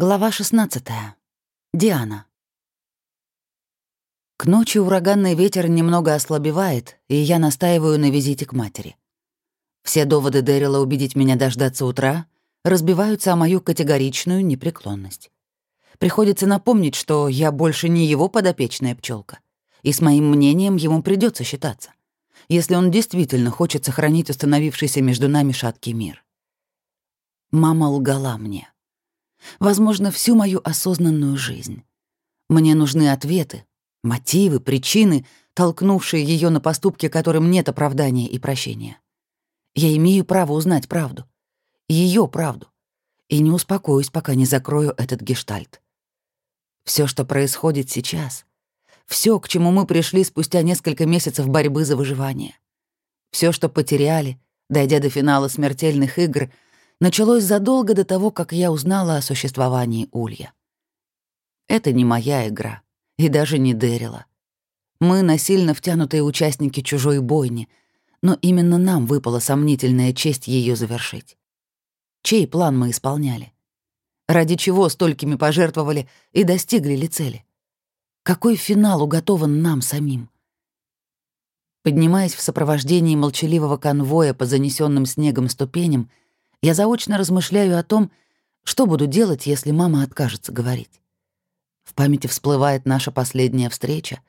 Глава 16. Диана. К ночи ураганный ветер немного ослабевает, и я настаиваю на визите к матери. Все доводы Дэрила убедить меня дождаться утра разбиваются о мою категоричную непреклонность. Приходится напомнить, что я больше не его подопечная пчелка, и с моим мнением ему придется считаться, если он действительно хочет сохранить установившийся между нами шаткий мир. Мама лгала мне. Возможно, всю мою осознанную жизнь. Мне нужны ответы, мотивы, причины, толкнувшие ее на поступки, которым нет оправдания и прощения. Я имею право узнать правду. Ее правду. И не успокоюсь, пока не закрою этот гештальт. Все, что происходит сейчас, все, к чему мы пришли спустя несколько месяцев борьбы за выживание, все, что потеряли, дойдя до финала смертельных игр — началось задолго до того, как я узнала о существовании Улья. Это не моя игра, и даже не Дэрила. Мы насильно втянутые участники чужой бойни, но именно нам выпала сомнительная честь ее завершить. Чей план мы исполняли? Ради чего столькими пожертвовали и достигли ли цели? Какой финал уготован нам самим? Поднимаясь в сопровождении молчаливого конвоя по занесенным снегом ступеням, я заочно размышляю о том, что буду делать, если мама откажется говорить. В памяти всплывает наша последняя встреча,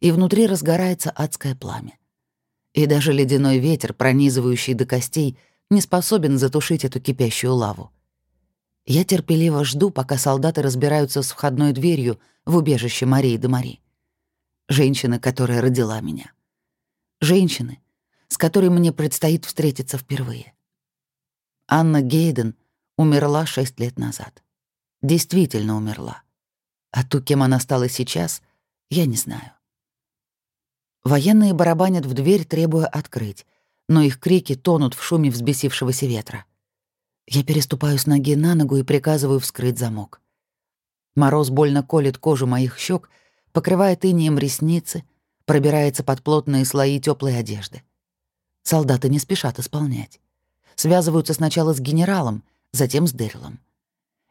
и внутри разгорается адское пламя. И даже ледяной ветер, пронизывающий до костей, не способен затушить эту кипящую лаву. Я терпеливо жду, пока солдаты разбираются с входной дверью в убежище Марии де Мари. Женщины, которая родила меня. Женщины, с которой мне предстоит встретиться впервые. Анна Гейден умерла шесть лет назад. Действительно умерла. А ту, кем она стала сейчас, я не знаю. Военные барабанят в дверь, требуя открыть, но их крики тонут в шуме взбесившегося ветра. Я переступаю с ноги на ногу и приказываю вскрыть замок. Мороз больно колет кожу моих щек, покрывает инеем ресницы, пробирается под плотные слои теплой одежды. Солдаты не спешат исполнять связываются сначала с генералом, затем с Дэрилом.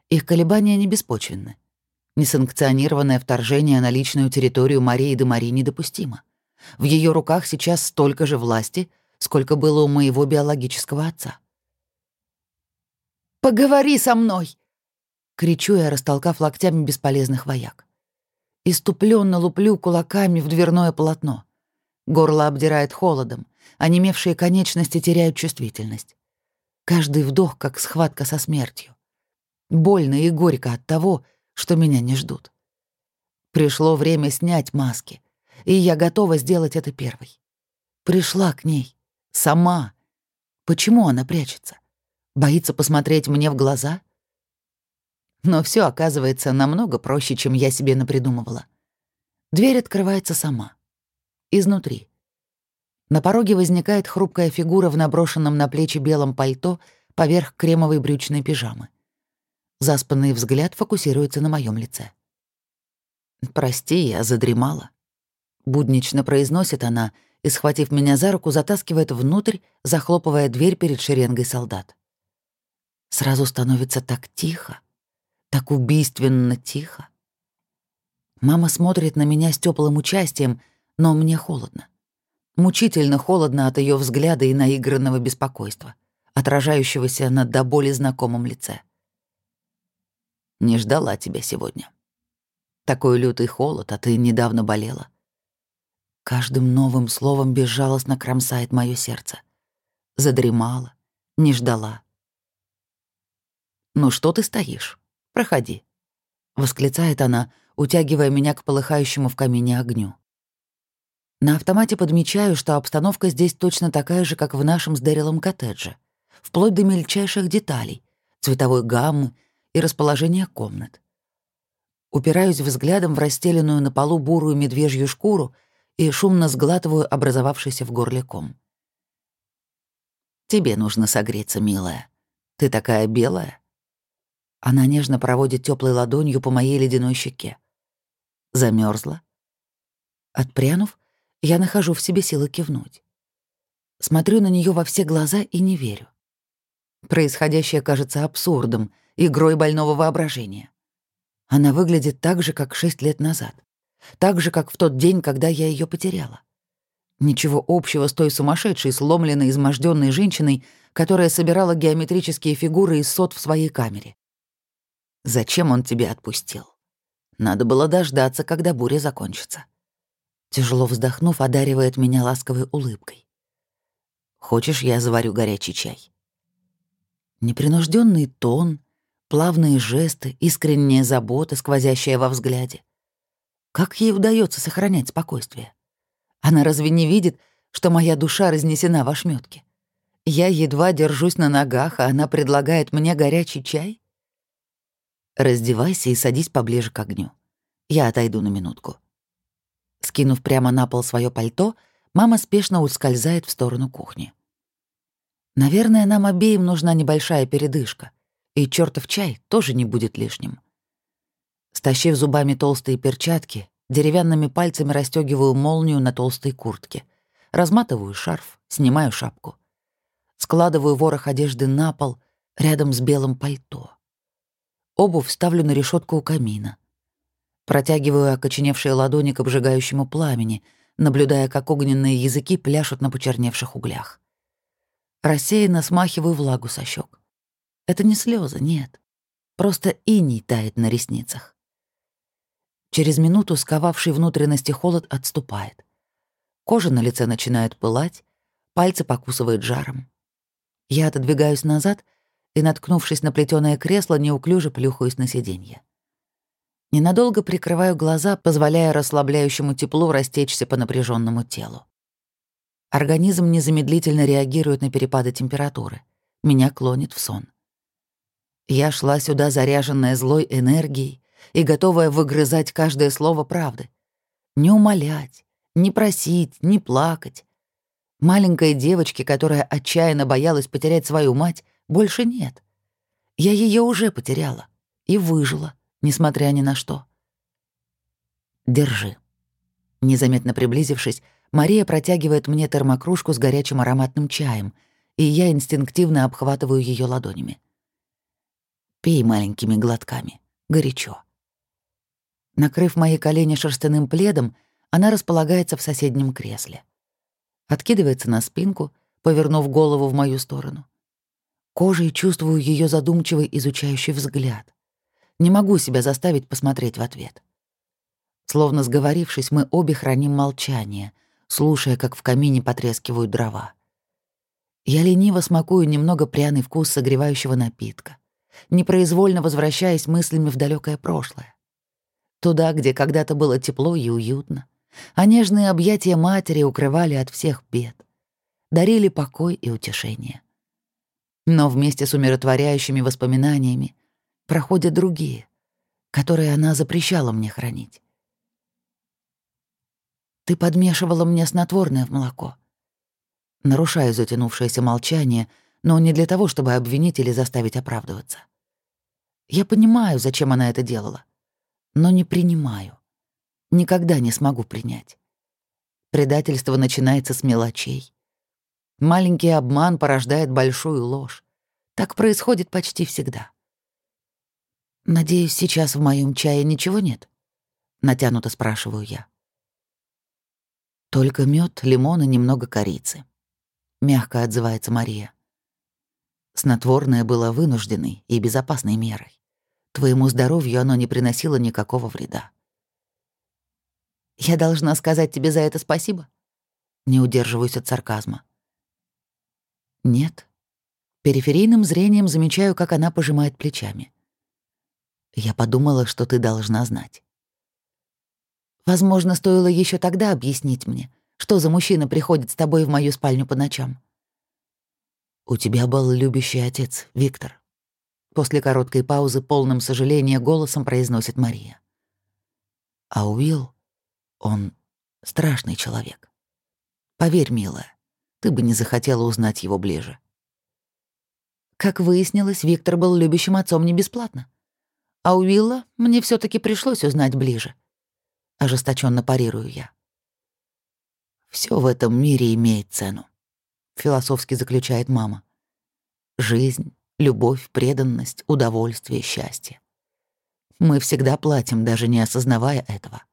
Их колебания не беспочвенны. Несанкционированное вторжение на личную территорию Марии де Мари недопустимо. В ее руках сейчас столько же власти, сколько было у моего биологического отца. «Поговори со мной!» — кричу я, растолкав локтями бесполезных вояк. Иступленно луплю кулаками в дверное полотно. Горло обдирает холодом, а немевшие конечности теряют чувствительность. Каждый вдох, как схватка со смертью. Больно и горько от того, что меня не ждут. Пришло время снять маски, и я готова сделать это первой. Пришла к ней. Сама. Почему она прячется? Боится посмотреть мне в глаза? Но все оказывается намного проще, чем я себе напридумывала. Дверь открывается сама. Изнутри. На пороге возникает хрупкая фигура в наброшенном на плечи белом пальто поверх кремовой брючной пижамы. Заспанный взгляд фокусируется на моем лице. «Прости, я задремала», — буднично произносит она и, схватив меня за руку, затаскивает внутрь, захлопывая дверь перед шеренгой солдат. Сразу становится так тихо, так убийственно тихо. Мама смотрит на меня с теплым участием, но мне холодно. Мучительно холодно от ее взгляда и наигранного беспокойства, отражающегося на до боли знакомом лице. «Не ждала тебя сегодня. Такой лютый холод, а ты недавно болела». Каждым новым словом безжалостно кромсает мое сердце. Задремала, не ждала. «Ну что ты стоишь? Проходи», — восклицает она, утягивая меня к полыхающему в камине огню. На автомате подмечаю, что обстановка здесь точно такая же, как в нашем с Дэрилом коттедже, вплоть до мельчайших деталей, цветовой гаммы и расположения комнат. Упираюсь взглядом в расстеленную на полу бурую медвежью шкуру и шумно сглатываю образовавшийся в горле ком. «Тебе нужно согреться, милая. Ты такая белая». Она нежно проводит теплой ладонью по моей ледяной щеке. Замерзла. Отпрянув, я нахожу в себе силы кивнуть. Смотрю на нее во все глаза и не верю. Происходящее кажется абсурдом, игрой больного воображения. Она выглядит так же, как шесть лет назад. Так же, как в тот день, когда я ее потеряла. Ничего общего с той сумасшедшей, сломленной, изможденной женщиной, которая собирала геометрические фигуры из сот в своей камере. Зачем он тебя отпустил? Надо было дождаться, когда буря закончится. Тяжело вздохнув, одаривает меня ласковой улыбкой. Хочешь, я заварю горячий чай? Непринужденный тон, плавные жесты, искренняя забота, сквозящая во взгляде. Как ей удается сохранять спокойствие? Она разве не видит, что моя душа разнесена в ошметке? Я едва держусь на ногах, а она предлагает мне горячий чай? Раздевайся и садись поближе к огню. Я отойду на минутку. Скинув прямо на пол свое пальто, мама спешно ускользает в сторону кухни. Наверное, нам обеим нужна небольшая передышка, и чертов чай тоже не будет лишним. Стащив зубами толстые перчатки, деревянными пальцами расстегиваю молнию на толстой куртке, разматываю шарф, снимаю шапку. Складываю ворох одежды на пол рядом с белым пальто. Обувь ставлю на решетку у камина. Протягиваю окоченевшие ладони к обжигающему пламени, наблюдая, как огненные языки пляшут на почерневших углях. Рассеянно смахиваю влагу со щек. Это не слезы, нет. Просто иней тает на ресницах. Через минуту сковавший внутренности холод отступает. Кожа на лице начинает пылать, пальцы покусывает жаром. Я отодвигаюсь назад — и, наткнувшись на плетёное кресло, неуклюже плюхаюсь на сиденье. Ненадолго прикрываю глаза, позволяя расслабляющему теплу растечься по напряженному телу. Организм незамедлительно реагирует на перепады температуры. Меня клонит в сон. Я шла сюда заряженная злой энергией и готовая выгрызать каждое слово правды. Не умолять, не просить, не плакать. Маленькой девочке, которая отчаянно боялась потерять свою мать, больше нет. Я ее уже потеряла и выжила, несмотря ни на что. Держи. Незаметно приблизившись, Мария протягивает мне термокружку с горячим ароматным чаем, и я инстинктивно обхватываю ее ладонями. Пей маленькими глотками. Горячо. Накрыв мои колени шерстяным пледом, она располагается в соседнем кресле. Откидывается на спинку, повернув голову в мою сторону. Кожей чувствую ее задумчивый изучающий взгляд. Не могу себя заставить посмотреть в ответ. Словно сговорившись, мы обе храним молчание, слушая, как в камине потрескивают дрова. Я лениво смакую немного пряный вкус согревающего напитка, непроизвольно возвращаясь мыслями в далекое прошлое. Туда, где когда-то было тепло и уютно, а нежные объятия матери укрывали от всех бед, дарили покой и утешение. Но вместе с умиротворяющими воспоминаниями проходят другие, которые она запрещала мне хранить. Ты подмешивала мне снотворное в молоко. Нарушаю затянувшееся молчание, но не для того, чтобы обвинить или заставить оправдываться. Я понимаю, зачем она это делала, но не принимаю. Никогда не смогу принять. Предательство начинается с мелочей. Маленький обман порождает большую ложь. Так происходит почти всегда. «Надеюсь, сейчас в моем чае ничего нет?» — натянуто спрашиваю я. «Только мед, лимон и немного корицы», — мягко отзывается Мария. Снотворное было вынужденной и безопасной мерой. Твоему здоровью оно не приносило никакого вреда. «Я должна сказать тебе за это спасибо?» Не удерживаюсь от сарказма. Нет. Периферийным зрением замечаю, как она пожимает плечами. Я подумала, что ты должна знать. Возможно, стоило еще тогда объяснить мне, что за мужчина приходит с тобой в мою спальню по ночам. У тебя был любящий отец, Виктор. После короткой паузы полным сожаления голосом произносит Мария. А Уилл, он страшный человек. Поверь, милая, ты бы не захотела узнать его ближе. Как выяснилось, Виктор был любящим отцом не бесплатно. А Уилла мне все таки пришлось узнать ближе. Ожесточенно парирую я. Все в этом мире имеет цену», — философски заключает мама. «Жизнь, любовь, преданность, удовольствие, счастье. Мы всегда платим, даже не осознавая этого.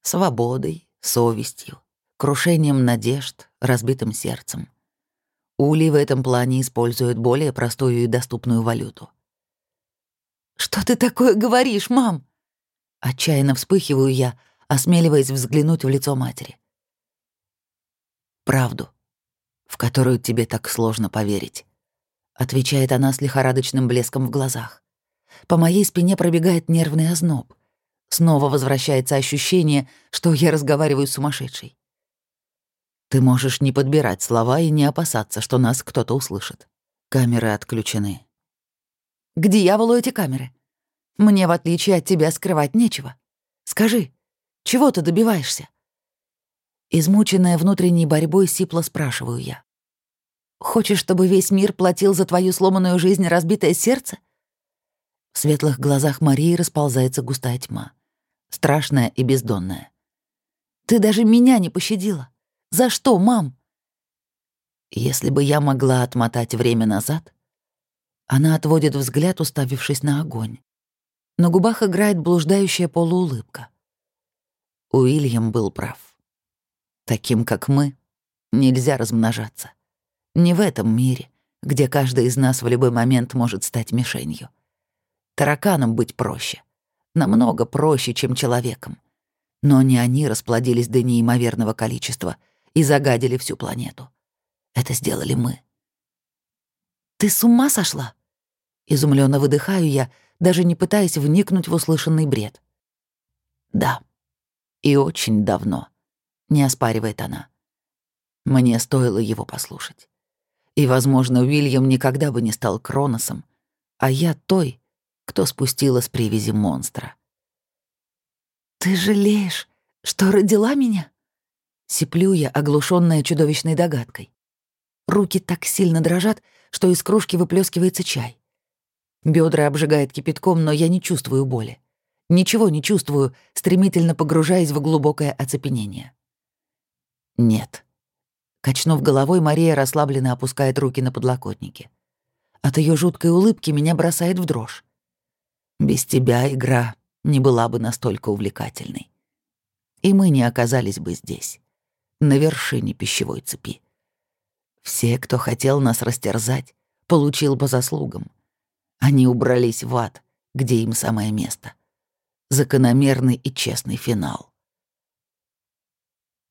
Свободой, совестью, крушением надежд, разбитым сердцем. Ули в этом плане используют более простую и доступную валюту. «Что ты такое говоришь, мам?» Отчаянно вспыхиваю я, осмеливаясь взглянуть в лицо матери. «Правду, в которую тебе так сложно поверить», — отвечает она с лихорадочным блеском в глазах. По моей спине пробегает нервный озноб. Снова возвращается ощущение, что я разговариваю с сумасшедшей. Ты можешь не подбирать слова и не опасаться, что нас кто-то услышит. Камеры отключены. К дьяволу эти камеры? Мне, в отличие от тебя, скрывать нечего. Скажи, чего ты добиваешься?» Измученная внутренней борьбой, сипло спрашиваю я. «Хочешь, чтобы весь мир платил за твою сломанную жизнь разбитое сердце?» В светлых глазах Марии расползается густая тьма. Страшная и бездонная. «Ты даже меня не пощадила. За что, мам?» Если бы я могла отмотать время назад, она отводит взгляд, уставившись на огонь. На губах играет блуждающая полуулыбка. Уильям был прав. Таким, как мы, нельзя размножаться. Не в этом мире, где каждый из нас в любой момент может стать мишенью. Тараканам быть проще. Намного проще, чем человеком. Но не они расплодились до неимоверного количества и загадили всю планету. Это сделали мы. «Ты с ума сошла?» Изумленно выдыхаю я, даже не пытаясь вникнуть в услышанный бред. «Да, и очень давно», — не оспаривает она. Мне стоило его послушать. И, возможно, Уильям никогда бы не стал Кроносом, а я той, кто спустила с привязи монстра. «Ты жалеешь, что родила меня?» Сиплю я, оглушенная чудовищной догадкой. Руки так сильно дрожат, что из кружки выплескивается чай. Бедра обжигает кипятком, но я не чувствую боли. Ничего не чувствую, стремительно погружаясь в глубокое оцепенение. Нет. Качнув головой, Мария расслабленно опускает руки на подлокотники. От ее жуткой улыбки меня бросает в дрожь. Без тебя игра не была бы настолько увлекательной. И мы не оказались бы здесь, на вершине пищевой цепи. Все, кто хотел нас растерзать, получил по заслугам. Они убрались в ад, где им самое место. Закономерный и честный финал.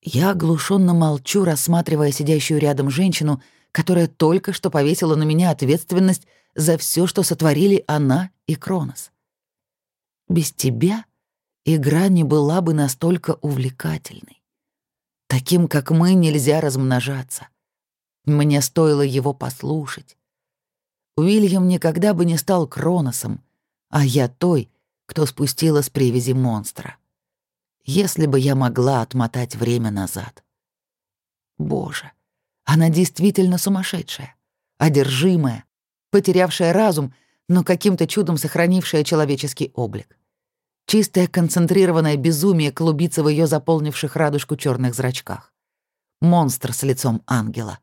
Я оглушенно молчу, рассматривая сидящую рядом женщину, которая только что повесила на меня ответственность за все, что сотворили она и Кронос. Без тебя игра не была бы настолько увлекательной. Таким, как мы, нельзя размножаться. Мне стоило его послушать, Уильям никогда бы не стал Кроносом, а я той, кто спустила с привязи монстра. Если бы я могла отмотать время назад. Боже, она действительно сумасшедшая, одержимая, потерявшая разум, но каким-то чудом сохранившая человеческий облик. Чистое концентрированное безумие клубится в ее заполнивших радужку черных зрачках. Монстр с лицом ангела.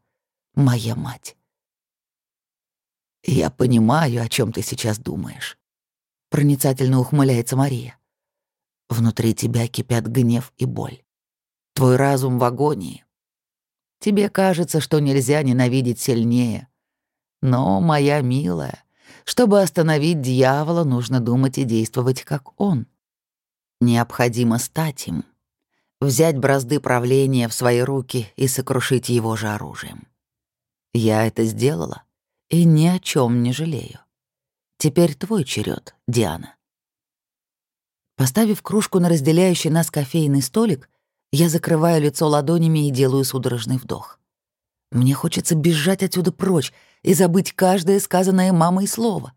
Моя мать. «Я понимаю, о чем ты сейчас думаешь», — проницательно ухмыляется Мария. «Внутри тебя кипят гнев и боль. Твой разум в агонии. Тебе кажется, что нельзя ненавидеть сильнее. Но, моя милая, чтобы остановить дьявола, нужно думать и действовать, как он. Необходимо стать им, взять бразды правления в свои руки и сокрушить его же оружием. Я это сделала» и ни о чем не жалею. Теперь твой черед, Диана. Поставив кружку на разделяющий нас кофейный столик, я закрываю лицо ладонями и делаю судорожный вдох. Мне хочется бежать отсюда прочь и забыть каждое сказанное мамой слово.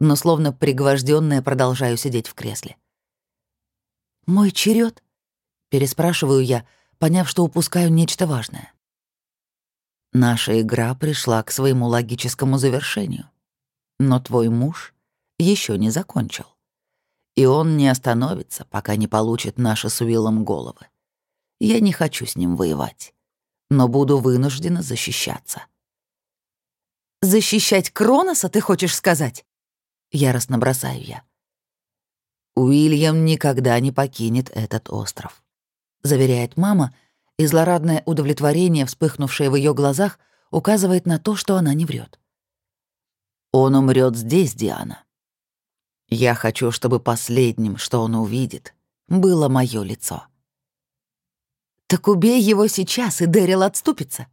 Но словно пригвожденная продолжаю сидеть в кресле. «Мой черед? переспрашиваю я, поняв, что упускаю нечто важное. Наша игра пришла к своему логическому завершению. Но твой муж еще не закончил. И он не остановится, пока не получит наши с Уиллом головы. Я не хочу с ним воевать, но буду вынуждена защищаться. «Защищать Кроноса, ты хочешь сказать?» Яростно бросаю я. Уильям никогда не покинет этот остров, заверяет мама, и злорадное удовлетворение, вспыхнувшее в ее глазах, указывает на то, что она не врет. Он умрет здесь, Диана. Я хочу, чтобы последним, что он увидит, было мое лицо. Так убей его сейчас, и Дэрил отступится.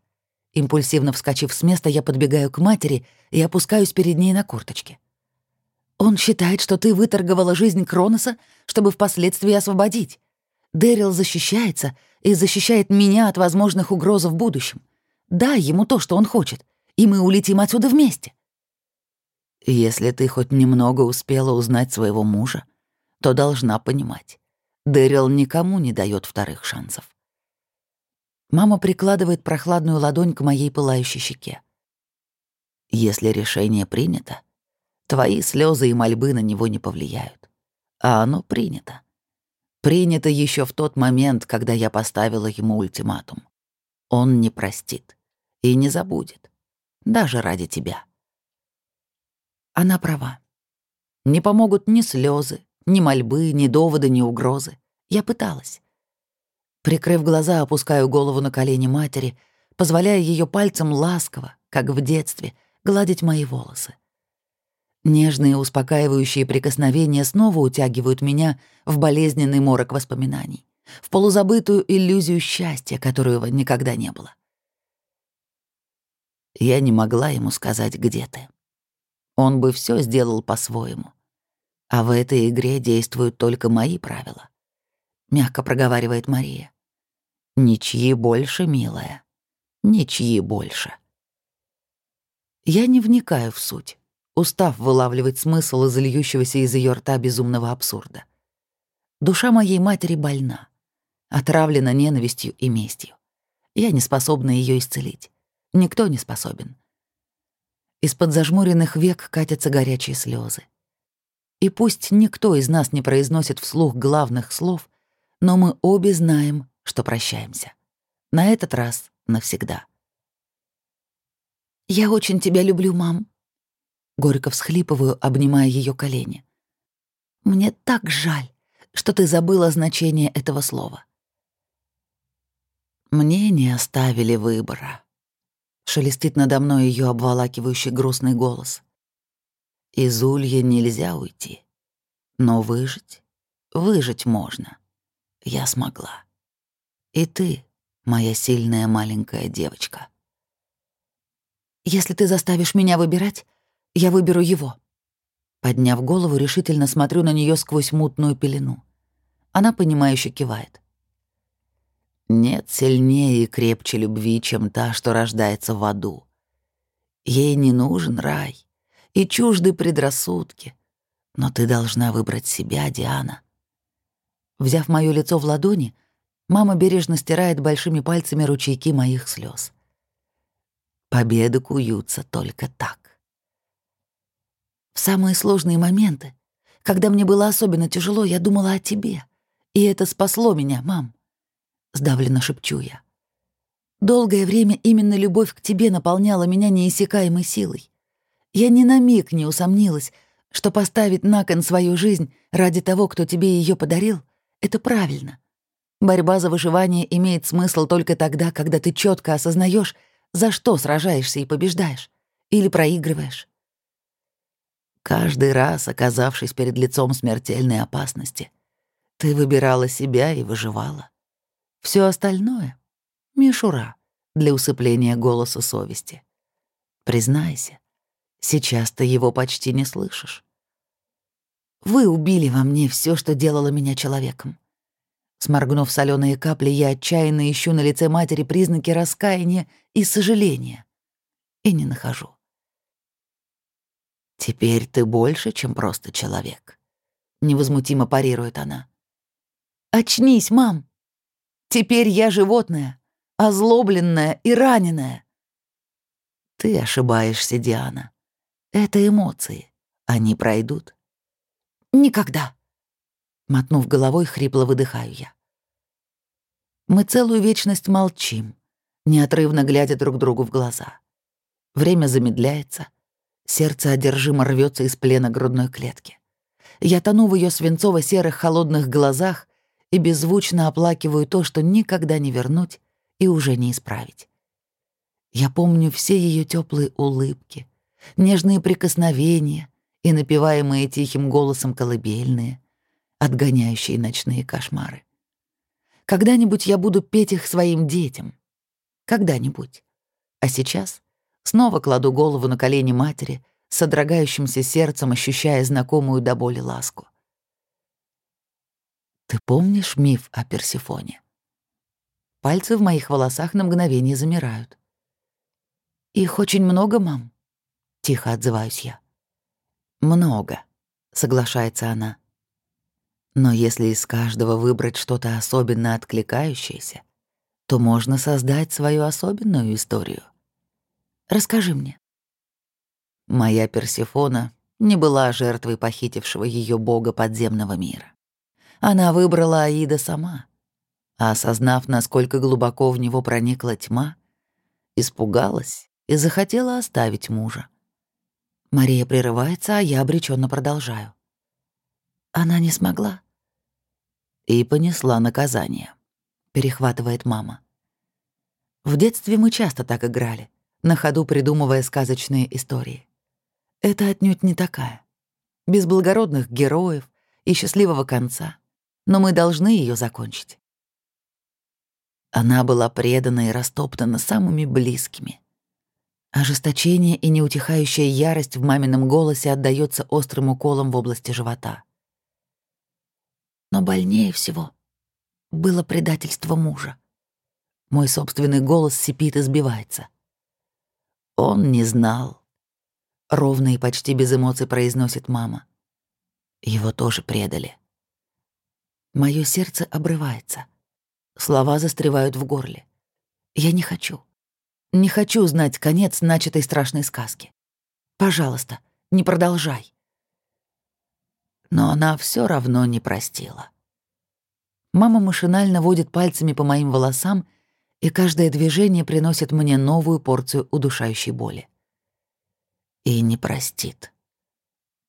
Импульсивно вскочив с места, я подбегаю к матери и опускаюсь перед ней на курточке. Он считает, что ты выторговала жизнь Кроноса, чтобы впоследствии освободить. Дэрил защищается и защищает меня от возможных угроз в будущем. Дай ему то, что он хочет, и мы улетим отсюда вместе. Если ты хоть немного успела узнать своего мужа, то должна понимать, Дэрил никому не дает вторых шансов. Мама прикладывает прохладную ладонь к моей пылающей щеке. Если решение принято, твои слезы и мольбы на него не повлияют. А оно принято. Принято еще в тот момент, когда я поставила ему ультиматум. Он не простит и не забудет, даже ради тебя. Она права. Не помогут ни слезы, ни мольбы, ни доводы, ни угрозы. Я пыталась. Прикрыв глаза, опускаю голову на колени матери, позволяя ее пальцем ласково, как в детстве, гладить мои волосы. Нежные успокаивающие прикосновения снова утягивают меня в болезненный морок воспоминаний, в полузабытую иллюзию счастья, которого никогда не было. Я не могла ему сказать, где ты. Он бы все сделал по-своему. А в этой игре действуют только мои правила мягко проговаривает Мария. Ничьи больше, милая. Ничьи больше. Я не вникаю в суть, устав вылавливать смысл из льющегося из ее рта безумного абсурда. Душа моей матери больна, отравлена ненавистью и местью. Я не способна ее исцелить. Никто не способен. Из-под зажмуренных век катятся горячие слезы. И пусть никто из нас не произносит вслух главных слов, но мы обе знаем, что прощаемся. На этот раз навсегда. «Я очень тебя люблю, мам», — горько всхлипываю, обнимая ее колени. «Мне так жаль, что ты забыла значение этого слова». «Мне не оставили выбора», — шелестит надо мной ее обволакивающий грустный голос. «Из улья нельзя уйти, но выжить, выжить можно» я смогла. И ты, моя сильная маленькая девочка. Если ты заставишь меня выбирать, я выберу его. Подняв голову, решительно смотрю на нее сквозь мутную пелену. Она, понимающе кивает. Нет сильнее и крепче любви, чем та, что рождается в аду. Ей не нужен рай и чужды предрассудки. Но ты должна выбрать себя, Диана. Взяв моё лицо в ладони, мама бережно стирает большими пальцами ручейки моих слез. Победы куются только так. В самые сложные моменты, когда мне было особенно тяжело, я думала о тебе. И это спасло меня, мам. Сдавленно шепчу я. Долгое время именно любовь к тебе наполняла меня неиссякаемой силой. Я ни на миг не усомнилась, что поставить на кон свою жизнь ради того, кто тебе ее подарил, это правильно. Борьба за выживание имеет смысл только тогда, когда ты четко осознаешь, за что сражаешься и побеждаешь. Или проигрываешь. Каждый раз, оказавшись перед лицом смертельной опасности, ты выбирала себя и выживала. Все остальное — мишура для усыпления голоса совести. Признайся, сейчас ты его почти не слышишь. Вы убили во мне все, что делало меня человеком. Сморгнув соленые капли, я отчаянно ищу на лице матери признаки раскаяния и сожаления. И не нахожу. «Теперь ты больше, чем просто человек», — невозмутимо парирует она. «Очнись, мам! Теперь я животное, озлобленное и раненое». «Ты ошибаешься, Диана. Это эмоции. Они пройдут». Никогда. Мотнув головой, хрипло выдыхаю я. Мы целую вечность молчим, неотрывно глядя друг другу в глаза. Время замедляется, сердце одержимо рвется из плена грудной клетки. Я тону в ее свинцово-серых холодных глазах и беззвучно оплакиваю то, что никогда не вернуть и уже не исправить. Я помню все ее теплые улыбки, нежные прикосновения и напеваемые тихим голосом колыбельные, отгоняющие ночные кошмары. Когда-нибудь я буду петь их своим детям. Когда-нибудь. А сейчас снова кладу голову на колени матери, с содрогающимся сердцем ощущая знакомую до боли ласку. Ты помнишь миф о Персифоне? Пальцы в моих волосах на мгновение замирают. Их очень много, мам. Тихо отзываюсь я. Много, соглашается она. Но если из каждого выбрать что-то особенно откликающееся, то можно создать свою особенную историю. Расскажи мне. Моя Персефона не была жертвой похитившего ее бога подземного мира. Она выбрала Аида сама, а осознав, насколько глубоко в него проникла тьма, испугалась и захотела оставить мужа. Мария прерывается, а я обреченно продолжаю. Она не смогла. И понесла наказание. Перехватывает мама. В детстве мы часто так играли, на ходу придумывая сказочные истории. Это отнюдь не такая. Без благородных героев и счастливого конца. Но мы должны ее закончить. Она была предана и растоптана самыми близкими. Ожесточение и неутихающая ярость в мамином голосе отдается острым уколом в области живота. Но больнее всего было предательство мужа. Мой собственный голос сипит и сбивается. Он не знал. Ровно и почти без эмоций произносит мама. Его тоже предали. Моё сердце обрывается. Слова застревают в горле. Я не хочу. Не хочу знать конец начатой страшной сказки. Пожалуйста, не продолжай. Но она все равно не простила. Мама машинально водит пальцами по моим волосам, и каждое движение приносит мне новую порцию удушающей боли. И не простит.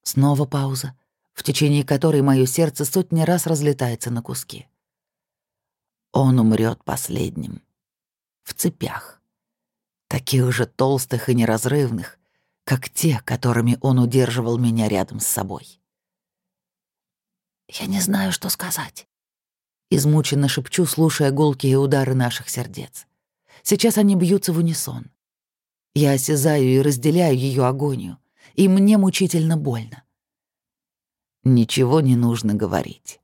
Снова пауза, в течение которой мое сердце сотни раз разлетается на куски. Он умрет последним. В цепях таких же толстых и неразрывных, как те, которыми он удерживал меня рядом с собой. «Я не знаю, что сказать», — измученно шепчу, слушая гулкие удары наших сердец. Сейчас они бьются в унисон. Я осязаю и разделяю ее агонию, и мне мучительно больно. Ничего не нужно говорить.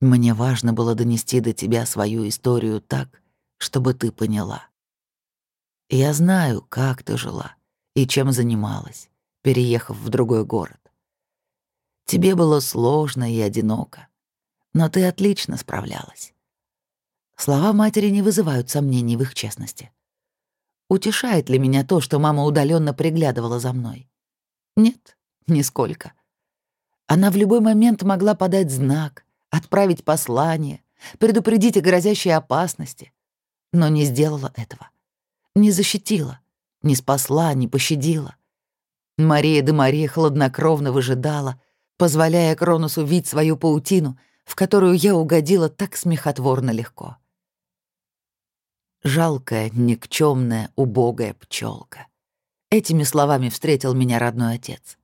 Мне важно было донести до тебя свою историю так, чтобы ты поняла. Я знаю, как ты жила и чем занималась, переехав в другой город. Тебе было сложно и одиноко, но ты отлично справлялась. Слова матери не вызывают сомнений в их честности. Утешает ли меня то, что мама удаленно приглядывала за мной? Нет, нисколько. Она в любой момент могла подать знак, отправить послание, предупредить о грозящей опасности, но не сделала этого не защитила, не спасла, не пощадила. Мария де Мария хладнокровно выжидала, позволяя Кронусу видеть свою паутину, в которую я угодила так смехотворно легко. Жалкая, никчемная, убогая пчелка. Этими словами встретил меня родной отец.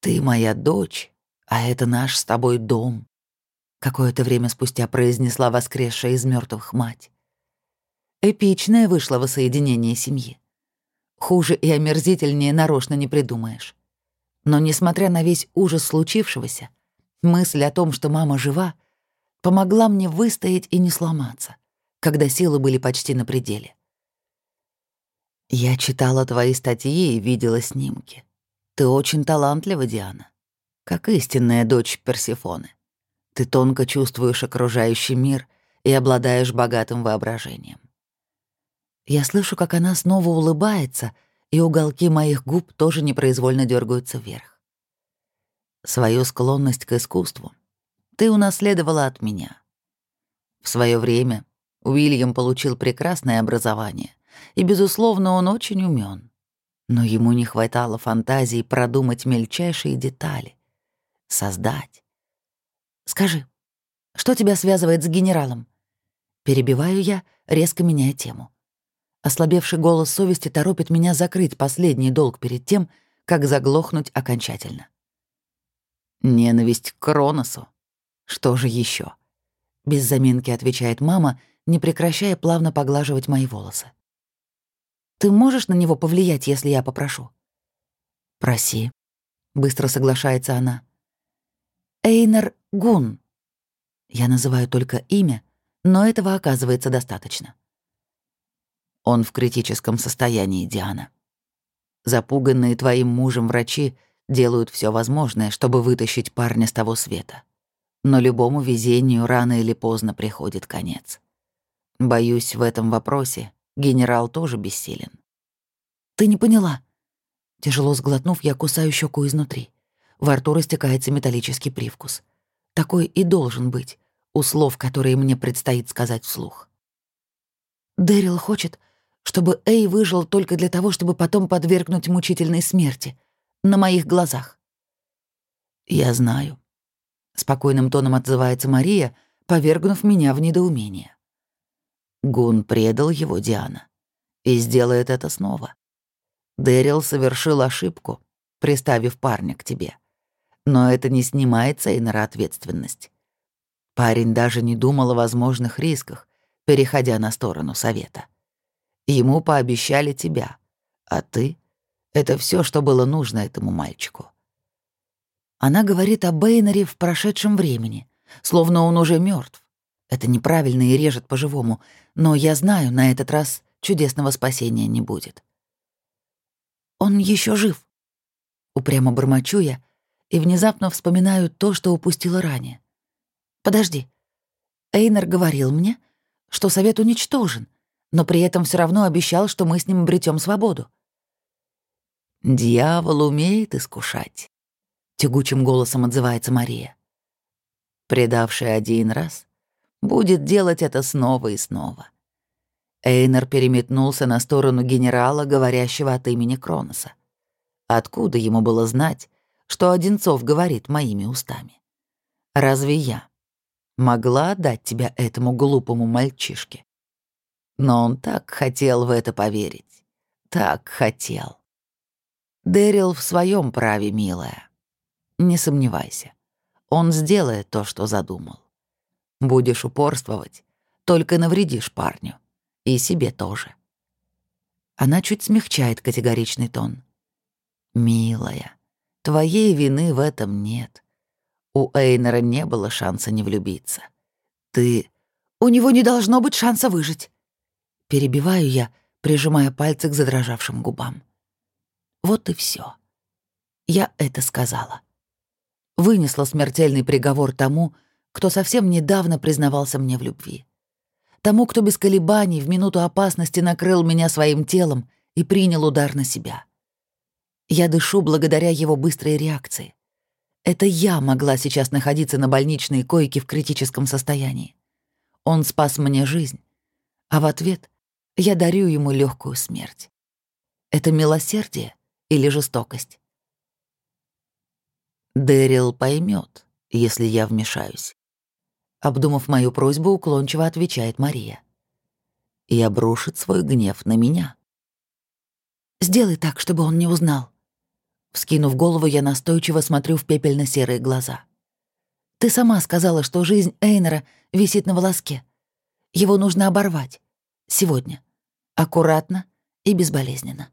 «Ты моя дочь, а это наш с тобой дом», — какое-то время спустя произнесла воскресшая из мертвых мать. Эпичное вышло воссоединение семьи. Хуже и омерзительнее нарочно не придумаешь. Но, несмотря на весь ужас случившегося, мысль о том, что мама жива, помогла мне выстоять и не сломаться, когда силы были почти на пределе. Я читала твои статьи и видела снимки. Ты очень талантлива, Диана. Как истинная дочь Персефоны. Ты тонко чувствуешь окружающий мир и обладаешь богатым воображением. Я слышу, как она снова улыбается, и уголки моих губ тоже непроизвольно дергаются вверх. Свою склонность к искусству ты унаследовала от меня. В свое время Уильям получил прекрасное образование, и, безусловно, он очень умен. Но ему не хватало фантазии продумать мельчайшие детали, создать. Скажи, что тебя связывает с генералом? Перебиваю я, резко меняя тему. Ослабевший голос совести торопит меня закрыть последний долг перед тем, как заглохнуть окончательно. Ненависть к Кроносу. Что же еще? Без заминки отвечает мама, не прекращая плавно поглаживать мои волосы. Ты можешь на него повлиять, если я попрошу? Проси. Быстро соглашается она. Эйнер Гун. Я называю только имя, но этого оказывается достаточно. Он в критическом состоянии, Диана. Запуганные твоим мужем врачи делают все возможное, чтобы вытащить парня с того света. Но любому везению рано или поздно приходит конец. Боюсь, в этом вопросе генерал тоже бессилен. Ты не поняла. Тяжело сглотнув, я кусаю щеку изнутри. Во рту растекается металлический привкус. Такой и должен быть у слов, которые мне предстоит сказать вслух. Дэрил хочет, чтобы Эй выжил только для того, чтобы потом подвергнуть мучительной смерти. На моих глазах. «Я знаю», — спокойным тоном отзывается Мария, повергнув меня в недоумение. Гун предал его Диана и сделает это снова. Дэрил совершил ошибку, приставив парня к тебе. Но это не снимает Сейнера ответственность. Парень даже не думал о возможных рисках, переходя на сторону совета. Ему пообещали тебя, а ты — это все, что было нужно этому мальчику. Она говорит о Бейнере в прошедшем времени, словно он уже мертв. Это неправильно и режет по-живому, но я знаю, на этот раз чудесного спасения не будет. Он еще жив. Упрямо бормочу я и внезапно вспоминаю то, что упустила ранее. Подожди. Эйнер говорил мне, что совет уничтожен, но при этом все равно обещал, что мы с ним обретем свободу. «Дьявол умеет искушать», — тягучим голосом отзывается Мария. «Предавший один раз будет делать это снова и снова». Эйнер переметнулся на сторону генерала, говорящего от имени Кроноса. Откуда ему было знать, что Одинцов говорит моими устами? Разве я могла отдать тебя этому глупому мальчишке? Но он так хотел в это поверить. Так хотел. Дэрил в своем праве, милая. Не сомневайся. Он сделает то, что задумал. Будешь упорствовать, только навредишь парню. И себе тоже. Она чуть смягчает категоричный тон. «Милая, твоей вины в этом нет. У Эйнера не было шанса не влюбиться. Ты... У него не должно быть шанса выжить. Перебиваю я, прижимая пальцы к задрожавшим губам. Вот и все. Я это сказала. Вынесла смертельный приговор тому, кто совсем недавно признавался мне в любви. Тому, кто без колебаний в минуту опасности накрыл меня своим телом и принял удар на себя. Я дышу благодаря его быстрой реакции. Это я могла сейчас находиться на больничной койке в критическом состоянии. Он спас мне жизнь, а в ответ я дарю ему легкую смерть. Это милосердие или жестокость? Дэрил поймет, если я вмешаюсь. Обдумав мою просьбу, уклончиво отвечает Мария. И обрушит свой гнев на меня. «Сделай так, чтобы он не узнал». Вскинув голову, я настойчиво смотрю в пепельно-серые глаза. «Ты сама сказала, что жизнь Эйнера висит на волоске. Его нужно оборвать. Сегодня аккуратно и безболезненно.